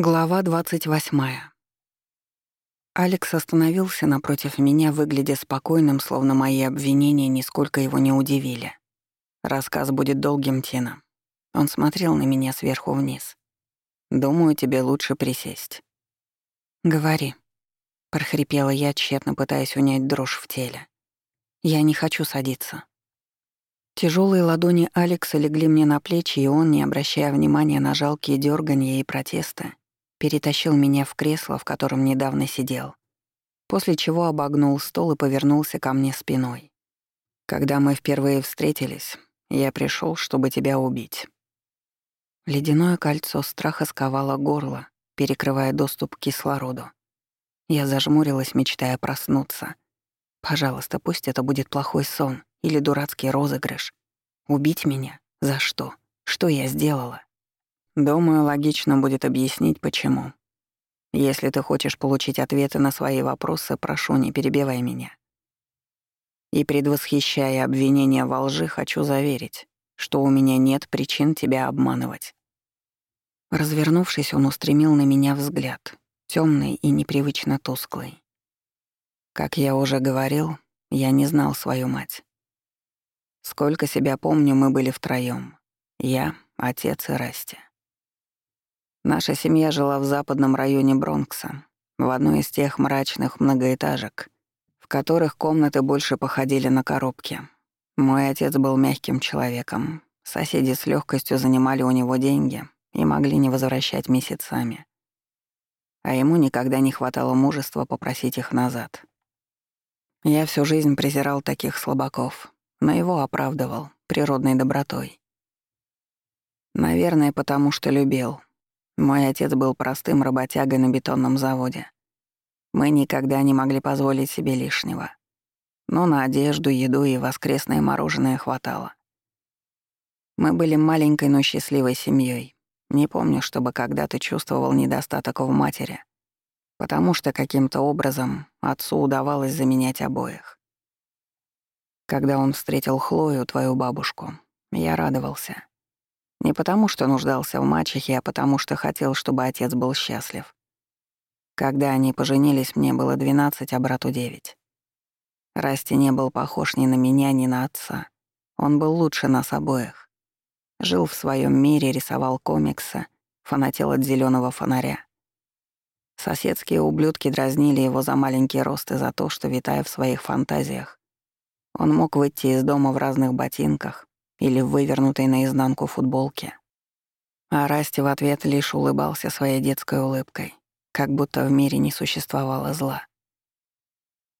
Глава 28. Алекс остановился напротив меня, выглядя спокойным, словно мои обвинения нисколько его не удивили. Рассказ будет долгим, Тина. Он смотрел на меня сверху вниз. Думаю, тебе лучше присесть. Говори. Прохрипела я, тщетно пытаясь унять дрожь в теле. Я не хочу садиться. Тяжелые ладони Алекса легли мне на плечи, и он, не обращая внимания на жалкие дерганья и протесты, перетащил меня в кресло, в котором недавно сидел, после чего обогнул стол и повернулся ко мне спиной. «Когда мы впервые встретились, я пришел, чтобы тебя убить». Ледяное кольцо страха сковало горло, перекрывая доступ к кислороду. Я зажмурилась, мечтая проснуться. Пожалуйста, пусть это будет плохой сон или дурацкий розыгрыш. Убить меня? За что? Что я сделала? Думаю, логично будет объяснить, почему. Если ты хочешь получить ответы на свои вопросы, прошу, не перебивай меня. И предвосхищая обвинения во лжи, хочу заверить, что у меня нет причин тебя обманывать. Развернувшись, он устремил на меня взгляд, темный и непривычно тусклый. Как я уже говорил, я не знал свою мать. Сколько себя помню, мы были втроём. Я, отец и Расти. Наша семья жила в западном районе Бронкса, в одной из тех мрачных многоэтажек, в которых комнаты больше походили на коробки. Мой отец был мягким человеком. Соседи с легкостью занимали у него деньги и могли не возвращать месяцами. А ему никогда не хватало мужества попросить их назад. Я всю жизнь презирал таких слабаков, но его оправдывал природной добротой. Наверное, потому что любил — мой отец был простым работягой на бетонном заводе. Мы никогда не могли позволить себе лишнего. Но на одежду, еду и воскресное мороженое хватало. Мы были маленькой, но счастливой семьей. Не помню, чтобы когда-то чувствовал недостаток в матери, потому что каким-то образом отцу удавалось заменять обоих. Когда он встретил Хлою, твою бабушку, я радовался. Не потому, что нуждался в мачехе, а потому, что хотел, чтобы отец был счастлив. Когда они поженились, мне было 12, а брату 9. Расти не был похож ни на меня, ни на отца. Он был лучше нас обоих. Жил в своем мире, рисовал комиксы, фанател от зеленого фонаря. Соседские ублюдки дразнили его за маленький рост и за то, что, витая в своих фантазиях, он мог выйти из дома в разных ботинках, или в вывернутой наизнанку футболке. А Расти в ответ лишь улыбался своей детской улыбкой, как будто в мире не существовало зла.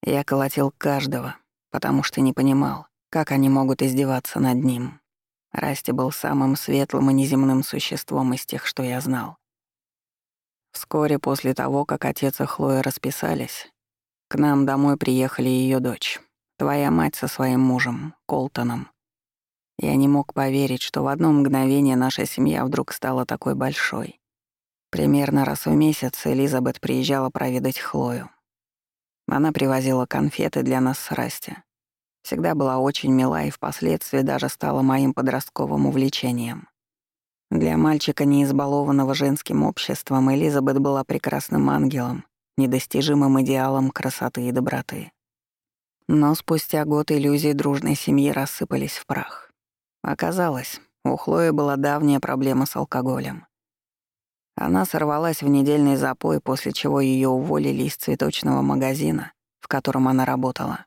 Я колотил каждого, потому что не понимал, как они могут издеваться над ним. Расти был самым светлым и неземным существом из тех, что я знал. Вскоре после того, как отец и Хлоя расписались, к нам домой приехали ее дочь, твоя мать со своим мужем, Колтоном, я не мог поверить, что в одно мгновение наша семья вдруг стала такой большой. Примерно раз в месяц Элизабет приезжала проведать Хлою. Она привозила конфеты для нас с Расти. Всегда была очень мила и впоследствии даже стала моим подростковым увлечением. Для мальчика, не избалованного женским обществом, Элизабет была прекрасным ангелом, недостижимым идеалом красоты и доброты. Но спустя год иллюзии дружной семьи рассыпались в прах. Оказалось, у Хлои была давняя проблема с алкоголем. Она сорвалась в недельный запой, после чего ее уволили из цветочного магазина, в котором она работала.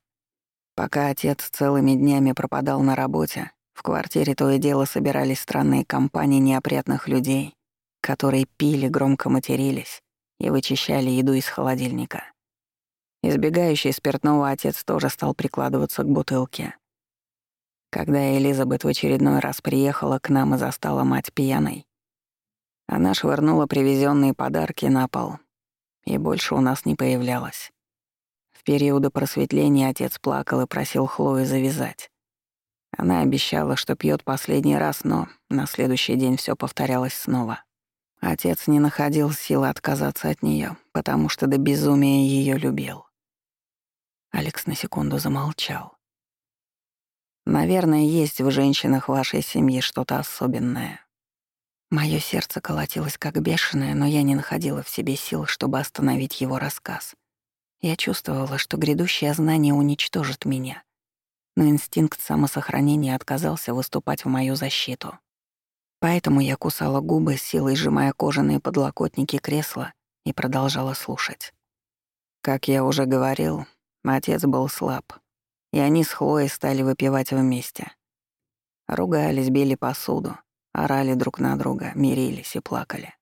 Пока отец целыми днями пропадал на работе, в квартире то и дело собирались странные компании неопрятных людей, которые пили, громко матерились и вычищали еду из холодильника. Избегающий спиртного отец тоже стал прикладываться к бутылке. Когда Элизабет в очередной раз приехала к нам и застала мать пьяной, она швырнула привезенные подарки на пол и больше у нас не появлялась. В периоды просветления отец плакал и просил Хлою завязать. Она обещала, что пьет последний раз, но на следующий день все повторялось снова. Отец не находил силы отказаться от нее, потому что до безумия ее любил. Алекс на секунду замолчал. Наверное, есть в женщинах вашей семьи что-то особенное. Моё сердце колотилось как бешеное, но я не находила в себе сил, чтобы остановить его рассказ. Я чувствовала, что грядущее знание уничтожит меня, но инстинкт самосохранения отказался выступать в мою защиту. Поэтому я кусала губы, силой сжимая кожаные подлокотники кресла и продолжала слушать. Как я уже говорил, отец был слаб, и они с Хлоей стали выпивать вместе. Ругались, били посуду, орали друг на друга, мирились и плакали.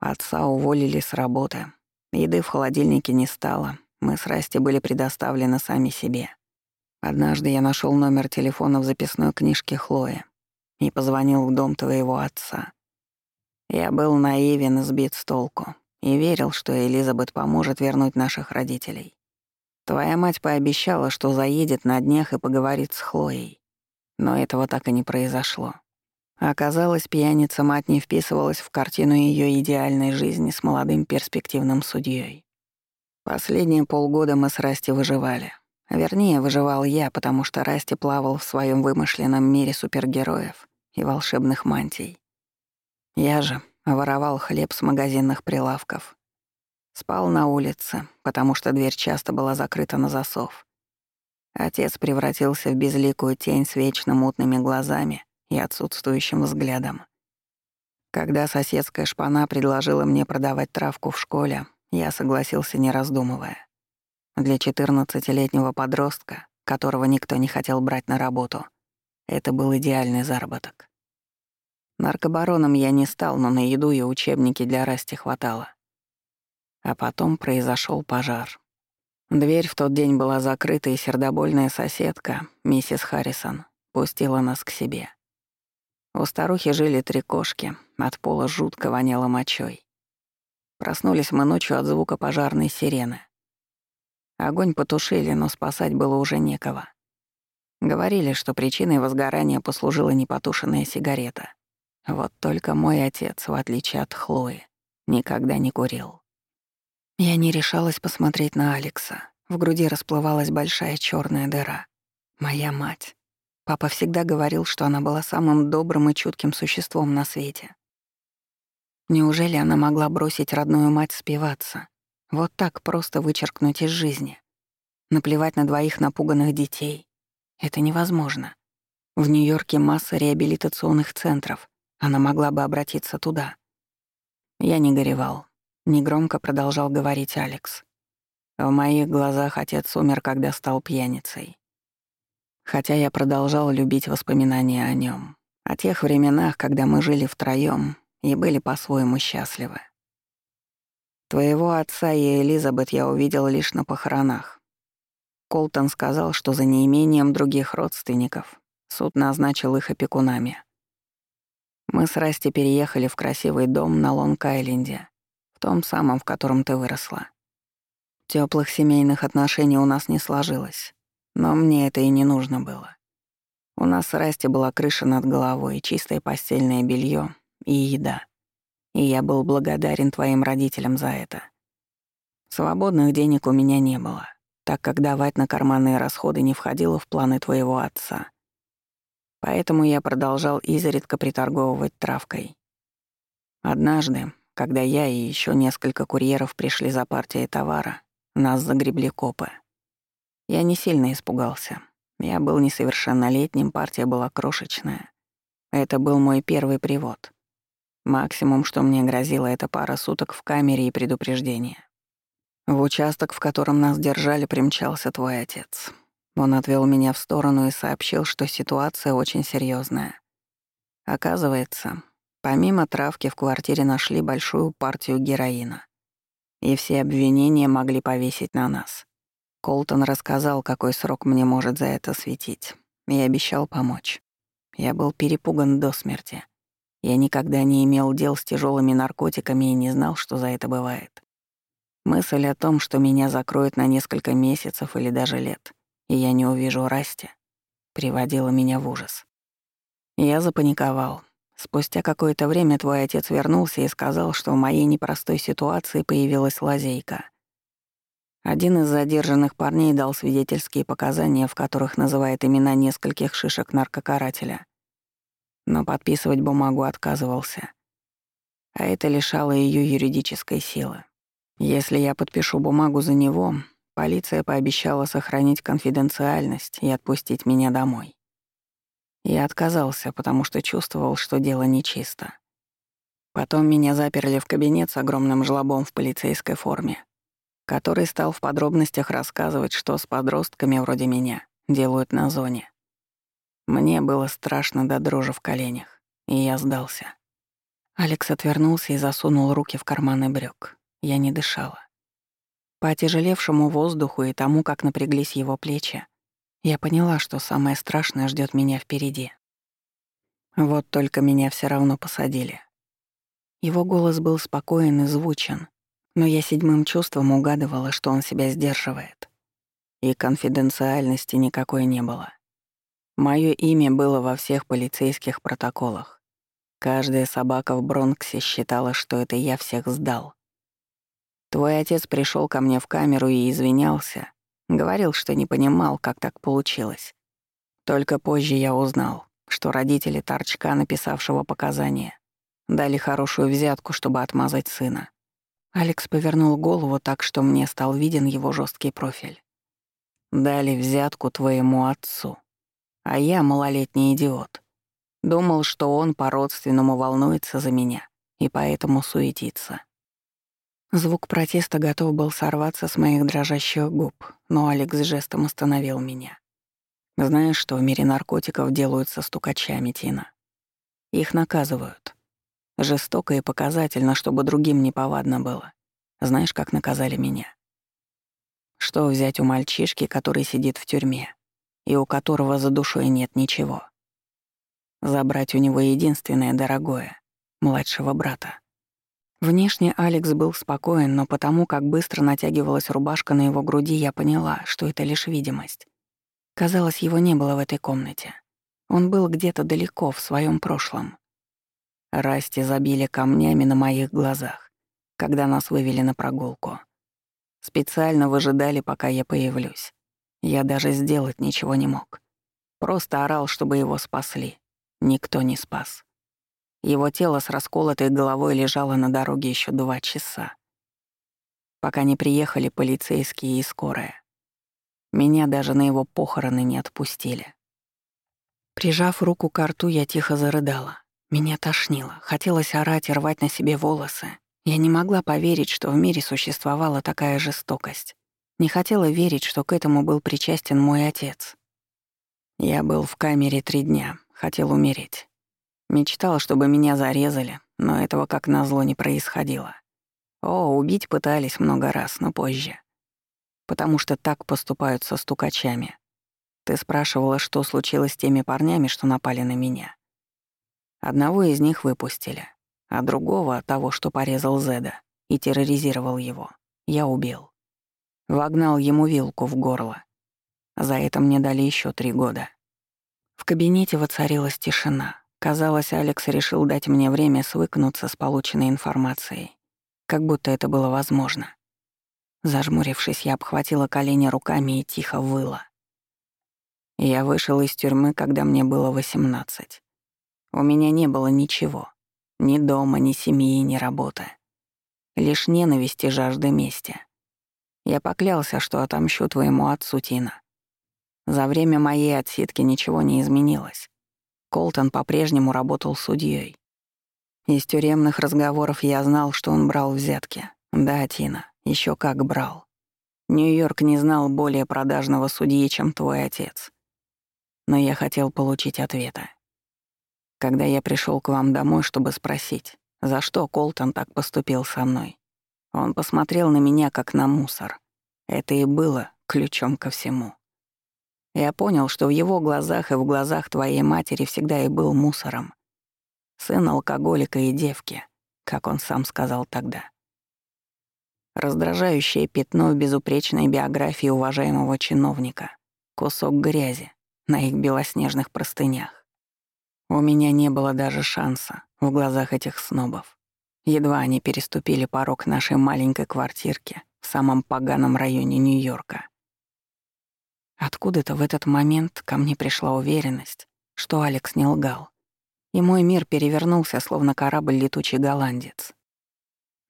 Отца уволили с работы. Еды в холодильнике не стало. Мы с Расти были предоставлены сами себе. Однажды я нашел номер телефона в записной книжке Хлои и позвонил в дом твоего отца. Я был наивен и сбит с толку и верил, что Элизабет поможет вернуть наших родителей. Твоя мать пообещала, что заедет на днях и поговорит с Хлоей. Но этого так и не произошло. Оказалось, пьяница-мать не вписывалась в картину ее идеальной жизни с молодым перспективным судьей. Последние полгода мы с Расти выживали. Вернее, выживал я, потому что Расти плавал в своем вымышленном мире супергероев и волшебных мантий. Я же воровал хлеб с магазинных прилавков. Спал на улице, потому что дверь часто была закрыта на засов. Отец превратился в безликую тень с вечно мутными глазами и отсутствующим взглядом. Когда соседская шпана предложила мне продавать травку в школе, я согласился, не раздумывая. Для 14-летнего подростка, которого никто не хотел брать на работу, это был идеальный заработок. Наркобароном я не стал, но на еду и учебники для Расти хватало. А потом произошел пожар. Дверь в тот день была закрыта, и сердобольная соседка, миссис Харрисон, пустила нас к себе. У старухи жили три кошки, от пола жутко воняло мочой. Проснулись мы ночью от звука пожарной сирены. Огонь потушили, но спасать было уже некого. Говорили, что причиной возгорания послужила непотушенная сигарета. Вот только мой отец, в отличие от Хлои, никогда не курил. Я не решалась посмотреть на Алекса. В груди расплывалась большая черная дыра. Моя мать. Папа всегда говорил, что она была самым добрым и чутким существом на свете. Неужели она могла бросить родную мать спиваться? Вот так просто вычеркнуть из жизни? Наплевать на двоих напуганных детей? Это невозможно. В Нью-Йорке масса реабилитационных центров. Она могла бы обратиться туда. Я не горевал. Негромко продолжал говорить Алекс. В моих глазах отец умер, когда стал пьяницей хотя я продолжал любить воспоминания о нем, о тех временах, когда мы жили втроём и были по-своему счастливы. Твоего отца и Элизабет я увидел лишь на похоронах. Колтон сказал, что за неимением других родственников суд назначил их опекунами. Мы с Расти переехали в красивый дом на Лонг-Айленде, в том самом, в котором ты выросла. Теплых семейных отношений у нас не сложилось. Но мне это и не нужно было. У нас с Расти была крыша над головой, чистое постельное белье и еда. И я был благодарен твоим родителям за это. Свободных денег у меня не было, так как давать на карманные расходы не входило в планы твоего отца. Поэтому я продолжал изредка приторговывать травкой. Однажды, когда я и еще несколько курьеров пришли за партией товара, нас загребли копы — я не сильно испугался. Я был несовершеннолетним, партия была крошечная. Это был мой первый привод. Максимум, что мне грозило, это пара суток в камере и предупреждение. В участок, в котором нас держали, примчался твой отец. Он отвел меня в сторону и сообщил, что ситуация очень серьезная. Оказывается, помимо травки в квартире нашли большую партию героина. И все обвинения могли повесить на нас. Колтон рассказал, какой срок мне может за это светить, и обещал помочь. Я был перепуган до смерти. Я никогда не имел дел с тяжелыми наркотиками и не знал, что за это бывает. Мысль о том, что меня закроют на несколько месяцев или даже лет, и я не увижу Расти, приводила меня в ужас. Я запаниковал. Спустя какое-то время твой отец вернулся и сказал, что в моей непростой ситуации появилась лазейка — один из задержанных парней дал свидетельские показания, в которых называет имена нескольких шишек наркокарателя. Но подписывать бумагу отказывался. А это лишало ее юридической силы. Если я подпишу бумагу за него, полиция пообещала сохранить конфиденциальность и отпустить меня домой. Я отказался, потому что чувствовал, что дело нечисто. Потом меня заперли в кабинет с огромным жлобом в полицейской форме, который стал в подробностях рассказывать, что с подростками вроде меня делают на зоне. Мне было страшно до дрожи в коленях, и я сдался. Алекс отвернулся и засунул руки в карманы брюк. Я не дышала. По отяжелевшему воздуху и тому, как напряглись его плечи, я поняла, что самое страшное ждет меня впереди. Вот только меня все равно посадили. Его голос был спокоен и звучен, но я седьмым чувством угадывала, что он себя сдерживает. И конфиденциальности никакой не было. Моё имя было во всех полицейских протоколах. Каждая собака в Бронксе считала, что это я всех сдал. Твой отец пришел ко мне в камеру и извинялся. Говорил, что не понимал, как так получилось. Только позже я узнал, что родители торчка, написавшего показания, дали хорошую взятку, чтобы отмазать сына. Алекс повернул голову так, что мне стал виден его жесткий профиль. Дали взятку твоему отцу. А я малолетний идиот. Думал, что он по-родственному волнуется за меня и поэтому суетится. Звук протеста готов был сорваться с моих дрожащих губ, но Алекс жестом остановил меня. Знаешь, что в мире наркотиков делают со стукачами, Тина? Их наказывают. Жестоко и показательно, чтобы другим неповадно было. Знаешь, как наказали меня? Что взять у мальчишки, который сидит в тюрьме? и у которого за душой нет ничего. Забрать у него единственное дорогое — младшего брата. Внешне Алекс был спокоен, но потому, как быстро натягивалась рубашка на его груди, я поняла, что это лишь видимость. Казалось, его не было в этой комнате. Он был где-то далеко, в своем прошлом. Расти забили камнями на моих глазах, когда нас вывели на прогулку. Специально выжидали, пока я появлюсь. Я даже сделать ничего не мог. Просто орал, чтобы его спасли. Никто не спас. Его тело с расколотой головой лежало на дороге еще два часа. Пока не приехали полицейские и скорая. Меня даже на его похороны не отпустили. Прижав руку к рту, я тихо зарыдала. Меня тошнило, хотелось орать и рвать на себе волосы. Я не могла поверить, что в мире существовала такая жестокость. Не хотела верить, что к этому был причастен мой отец. Я был в камере три дня, хотел умереть. Мечтал, чтобы меня зарезали, но этого как назло не происходило. О, убить пытались много раз, но позже. Потому что так поступают со стукачами. Ты спрашивала, что случилось с теми парнями, что напали на меня. Одного из них выпустили, а другого, того, что порезал Зеда и терроризировал его, я убил. Вогнал ему вилку в горло. За это мне дали еще три года. В кабинете воцарилась тишина. Казалось, Алекс решил дать мне время свыкнуться с полученной информацией. Как будто это было возможно. Зажмурившись, я обхватила колени руками и тихо выла. Я вышел из тюрьмы, когда мне было 18. У меня не было ничего. Ни дома, ни семьи, ни работы. Лишь ненависть и жажда мести. Я поклялся, что отомщу твоему отцу, Тина. За время моей отсидки ничего не изменилось. Колтон по-прежнему работал судьей. Из тюремных разговоров я знал, что он брал взятки. Да, Тина, еще как брал. Нью-Йорк не знал более продажного судьи, чем твой отец. Но я хотел получить ответы. Когда я пришел к вам домой, чтобы спросить, за что Колтон так поступил со мной, он посмотрел на меня, как на мусор. Это и было ключом ко всему. Я понял, что в его глазах и в глазах твоей матери всегда и был мусором. Сын алкоголика и девки, как он сам сказал тогда. Раздражающее пятно в безупречной биографии уважаемого чиновника. Кусок грязи на их белоснежных простынях. У меня не было даже шанса в глазах этих снобов. Едва они переступили порог нашей маленькой квартирки в самом поганом районе Нью-Йорка. Откуда-то в этот момент ко мне пришла уверенность, что Алекс не лгал. и мой мир перевернулся, словно корабль летучий голландец.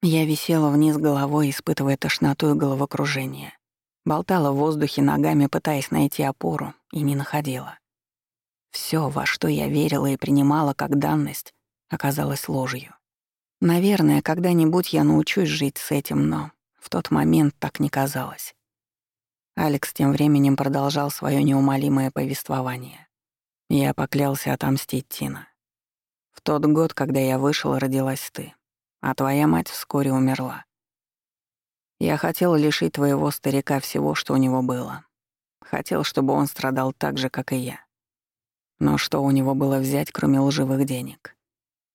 Я висела вниз головой, испытывая тошноту и головокружение. Болтала в воздухе ногами, пытаясь найти опору, и не находила. Все, во что я верила и принимала как данность, оказалось ложью. Наверное, когда-нибудь я научусь жить с этим, но в тот момент так не казалось. Алекс тем временем продолжал свое неумолимое повествование. Я поклялся отомстить Тина. В тот год, когда я вышел, родилась ты, а твоя мать вскоре умерла. Я хотел лишить твоего старика всего, что у него было. Хотел, чтобы он страдал так же, как и я. Но что у него было взять, кроме лживых денег?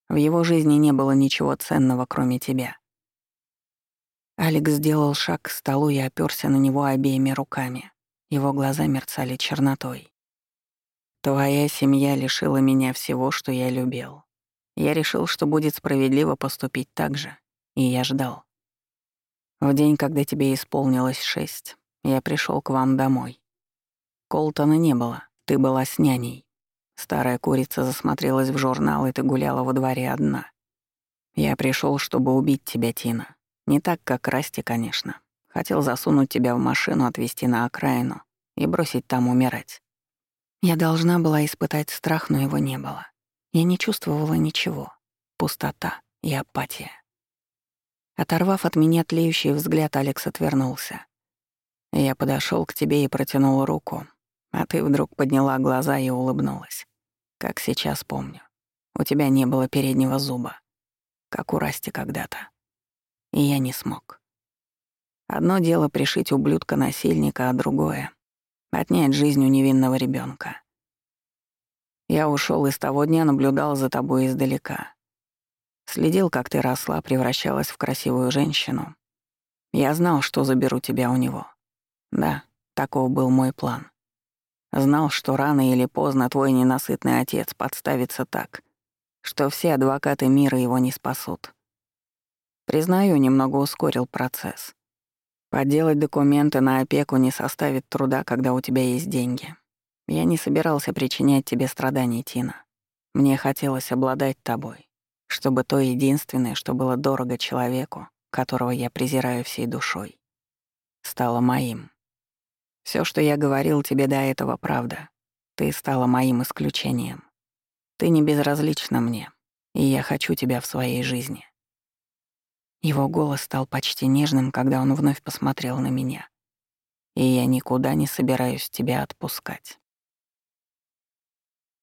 В его жизни не было ничего ценного, кроме тебя. Алекс сделал шаг к столу и оперся на него обеими руками. Его глаза мерцали чернотой. «Твоя семья лишила меня всего, что я любил. Я решил, что будет справедливо поступить так же, и я ждал. В день, когда тебе исполнилось шесть, я пришел к вам домой. Колтона не было, ты была с няней. Старая курица засмотрелась в журнал, и ты гуляла во дворе одна. Я пришел, чтобы убить тебя, Тина. Не так, как Расти, конечно. Хотел засунуть тебя в машину, отвезти на окраину и бросить там умирать. Я должна была испытать страх, но его не было. Я не чувствовала ничего. Пустота и апатия. Оторвав от меня тлеющий взгляд, Алекс отвернулся. Я подошел к тебе и протянул руку, а ты вдруг подняла глаза и улыбнулась. Как сейчас помню. У тебя не было переднего зуба, как у Расти когда-то и я не смог. Одно дело пришить ублюдка-насильника, а другое — отнять жизнь у невинного ребенка. Я ушел и с того дня наблюдал за тобой издалека. Следил, как ты росла, превращалась в красивую женщину. Я знал, что заберу тебя у него. Да, таков был мой план. Знал, что рано или поздно твой ненасытный отец подставится так, что все адвокаты мира его не спасут. Признаю, немного ускорил процесс. Подделать документы на опеку не составит труда, когда у тебя есть деньги. Я не собирался причинять тебе страданий, Тина. Мне хотелось обладать тобой, чтобы то единственное, что было дорого человеку, которого я презираю всей душой, стало моим. Все, что я говорил тебе до этого, правда. Ты стала моим исключением. Ты не безразлична мне, и я хочу тебя в своей жизни. Его голос стал почти нежным, когда он вновь посмотрел на меня. И я никуда не собираюсь тебя отпускать.